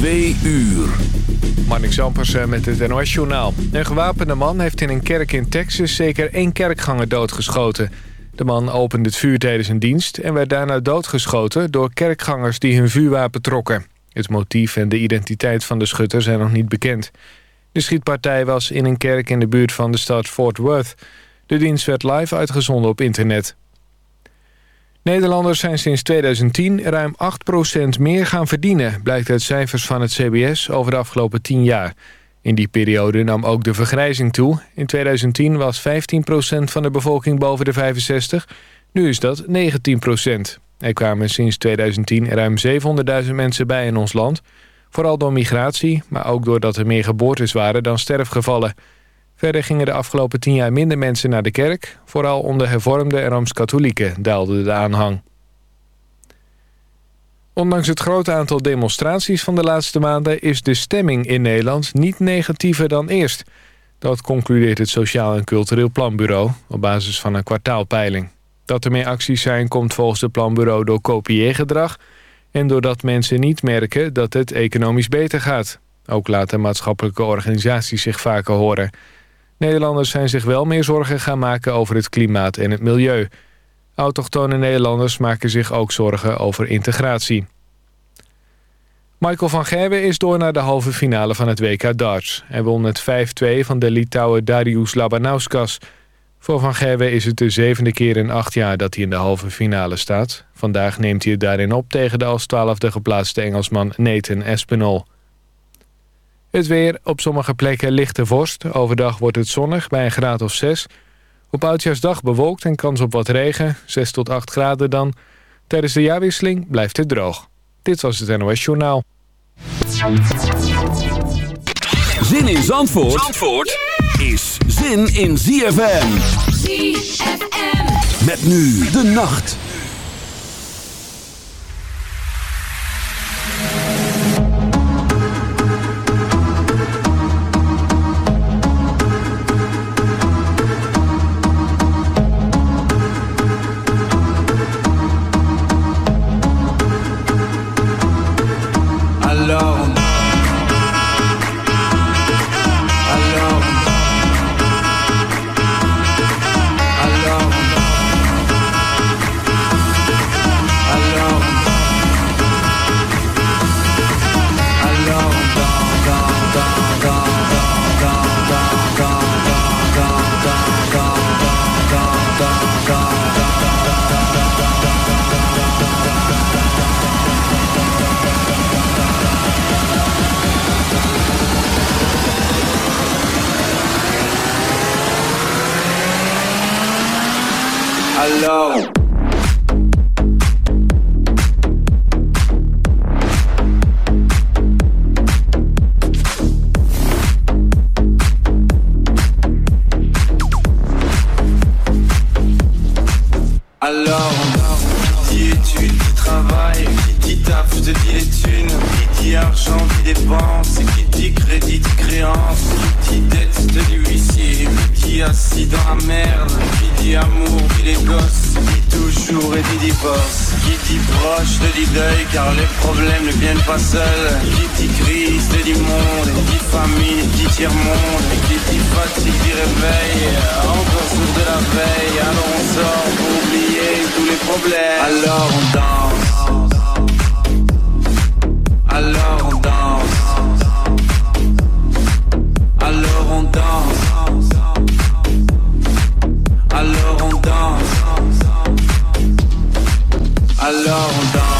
Twee uur. Marnik Zampersen met het NOS Journaal. Een gewapende man heeft in een kerk in Texas zeker één kerkganger doodgeschoten. De man opende het vuur tijdens een dienst en werd daarna doodgeschoten... door kerkgangers die hun vuurwapen trokken. Het motief en de identiteit van de schutter zijn nog niet bekend. De schietpartij was in een kerk in de buurt van de stad Fort Worth. De dienst werd live uitgezonden op internet. Nederlanders zijn sinds 2010 ruim 8% meer gaan verdienen... blijkt uit cijfers van het CBS over de afgelopen 10 jaar. In die periode nam ook de vergrijzing toe. In 2010 was 15% van de bevolking boven de 65. Nu is dat 19%. Er kwamen sinds 2010 ruim 700.000 mensen bij in ons land. Vooral door migratie, maar ook doordat er meer geboortes waren dan sterfgevallen... Verder gingen de afgelopen tien jaar minder mensen naar de kerk. Vooral onder hervormde en Rooms-Katholieken daalde de aanhang. Ondanks het grote aantal demonstraties van de laatste maanden... is de stemming in Nederland niet negatiever dan eerst. Dat concludeert het Sociaal en Cultureel Planbureau... op basis van een kwartaalpeiling. Dat er meer acties zijn komt volgens het planbureau door kopieergedrag... en doordat mensen niet merken dat het economisch beter gaat. Ook laten maatschappelijke organisaties zich vaker horen... Nederlanders zijn zich wel meer zorgen gaan maken over het klimaat en het milieu. Autochtone Nederlanders maken zich ook zorgen over integratie. Michael van Gerwen is door naar de halve finale van het WK darts. Hij won met 5-2 van de Litouwen Darius Labanauskas. Voor Van Gerwen is het de zevende keer in acht jaar dat hij in de halve finale staat. Vandaag neemt hij het daarin op tegen de als twaalfde geplaatste Engelsman Nathan Espinol. Het weer, op sommige plekken lichte vorst. Overdag wordt het zonnig bij een graad of 6. Op Oudjaarsdag bewolkt en kans op wat regen. 6 tot 8 graden dan. Tijdens de jaarwisseling blijft het droog. Dit was het NOS Journaal. Zin in Zandvoort, Zandvoort is zin in ZFM. ZFM. Met nu de nacht. qui dit crise, dit monde, dit famine, dit tiers-monde, qui dit fatigue, dit réveil, encore sourd de la veille, alors on sort pour oublier tous les problèmes, alors on danse, alors on danse, alors on danse, alors on danse, alors on danse.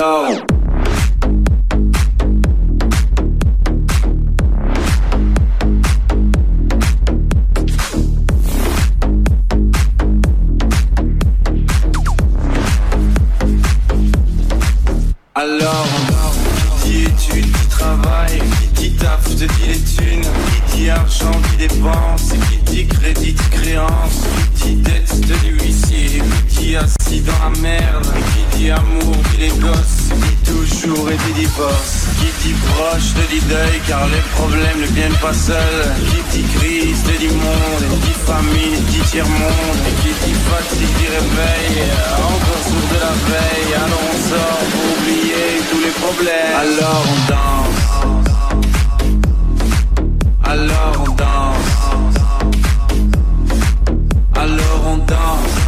Alors, qui dit études, qui travaille, qui dit taf, te dit les thunes, qui dit argent, qui dépense, qui dit crédit, créance assis dans la merde. Qui dit amour qui les gosses. Dit toujours et dit divorce. Qui dit proche te dit deuil Car les problèmes ne viennent pas seuls. Qui dit crise te dit monde. Qui dit famine dit tiers monde et Qui dit fatigue dit réveil. Encore sourd de la veille. Alors on sort pour oublier tous les problèmes. Alors on danse. Alors on danse. Alors on danse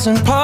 thousand parts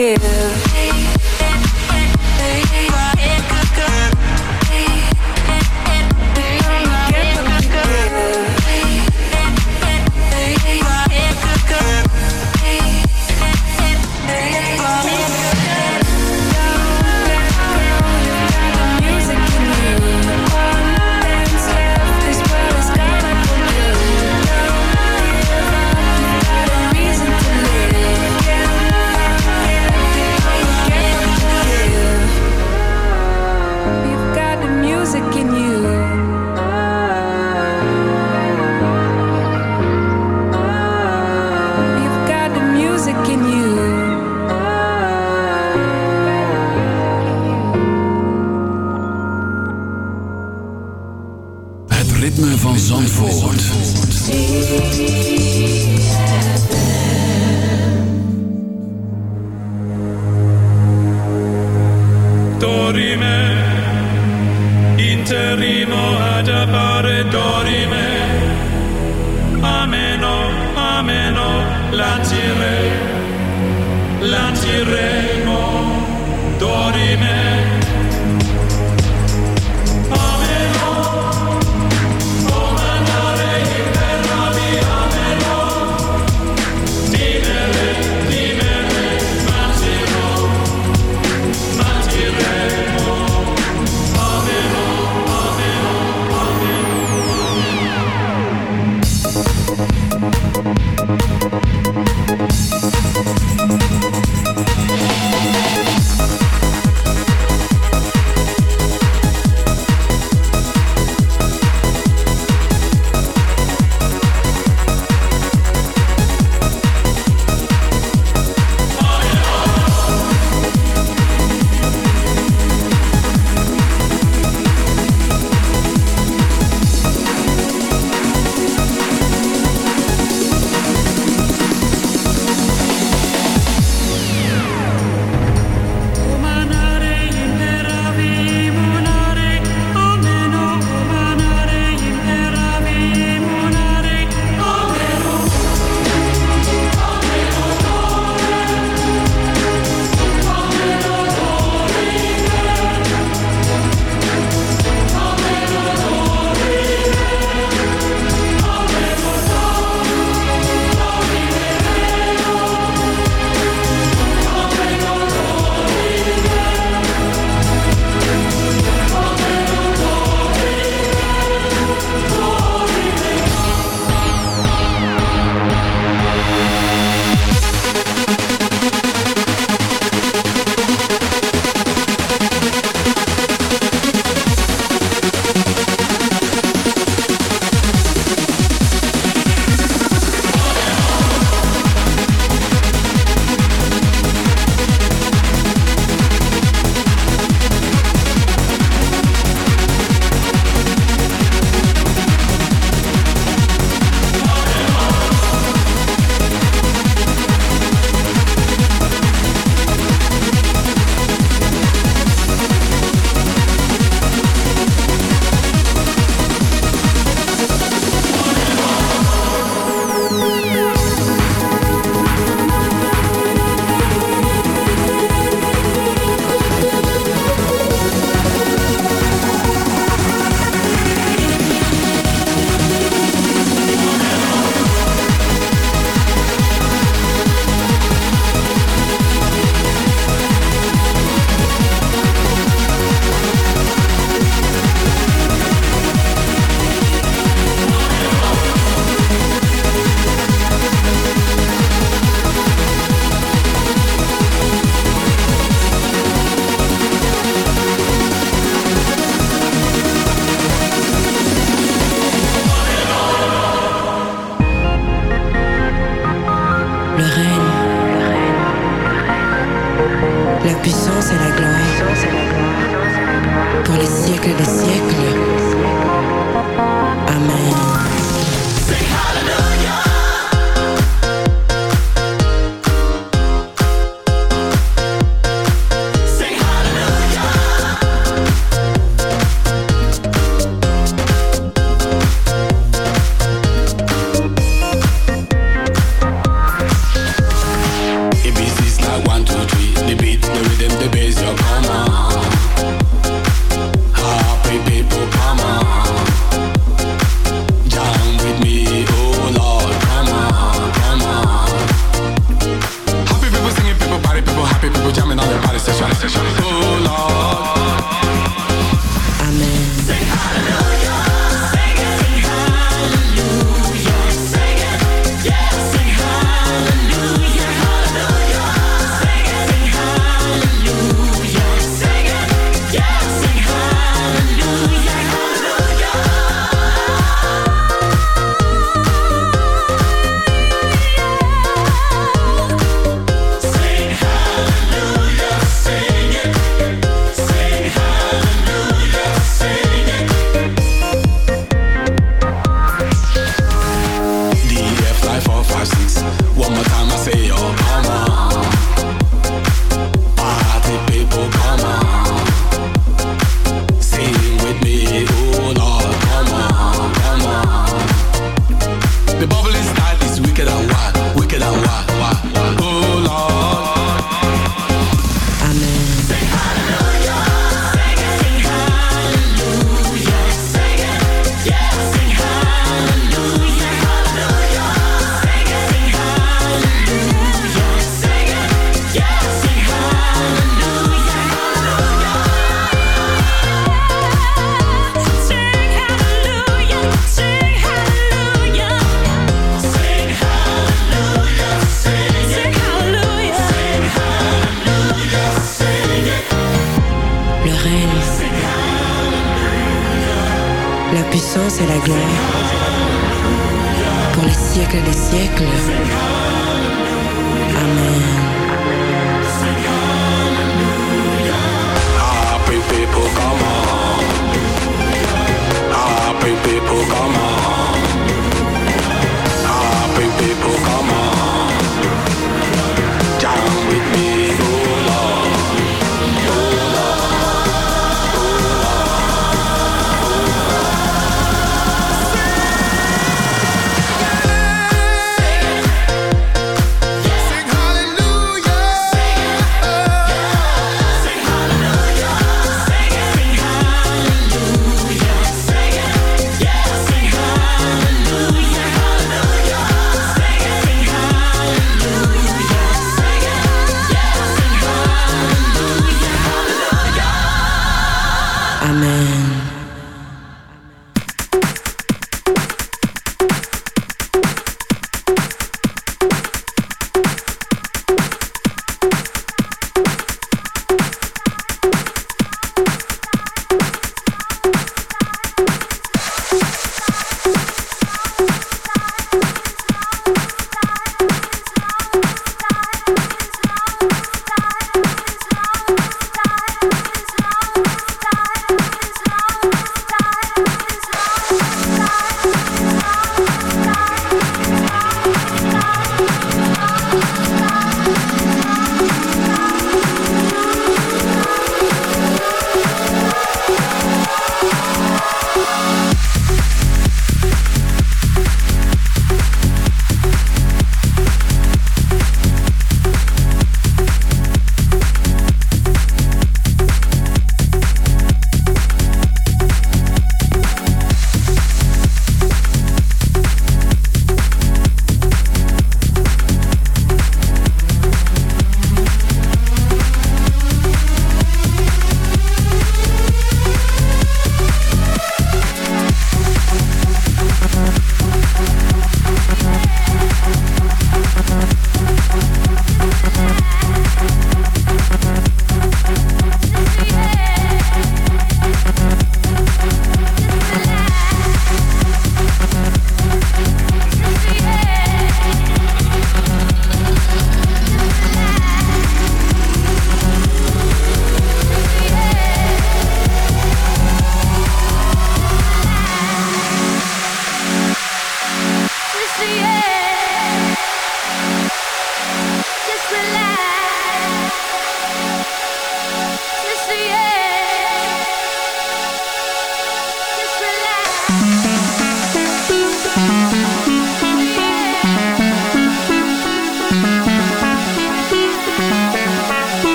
give.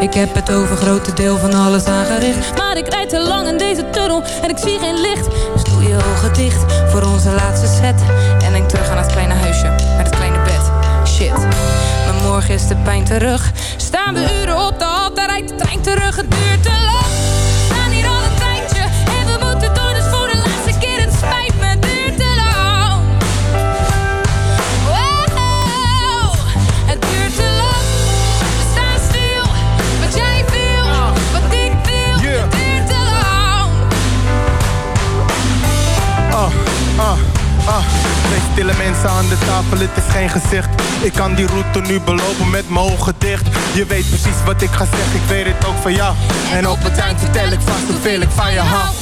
Ik heb het over grote deel van alles aangericht. Maar ik rijd te lang in deze tunnel en ik zie geen licht. Dus doe je ogen dicht voor onze laatste set. En denk terug aan het kleine huisje met het kleine bed. Shit, maar morgen is de pijn terug. Staan we uren op de hal, rijdt de trein terug. Het duurt te Twee stille mensen aan de tafel, het is geen gezicht. Ik kan die route nu belopen met mijn ogen dicht. Je weet precies wat ik ga zeggen, ik weet het ook van jou. En op het eind vertel ik vast hoeveel ik van je hou.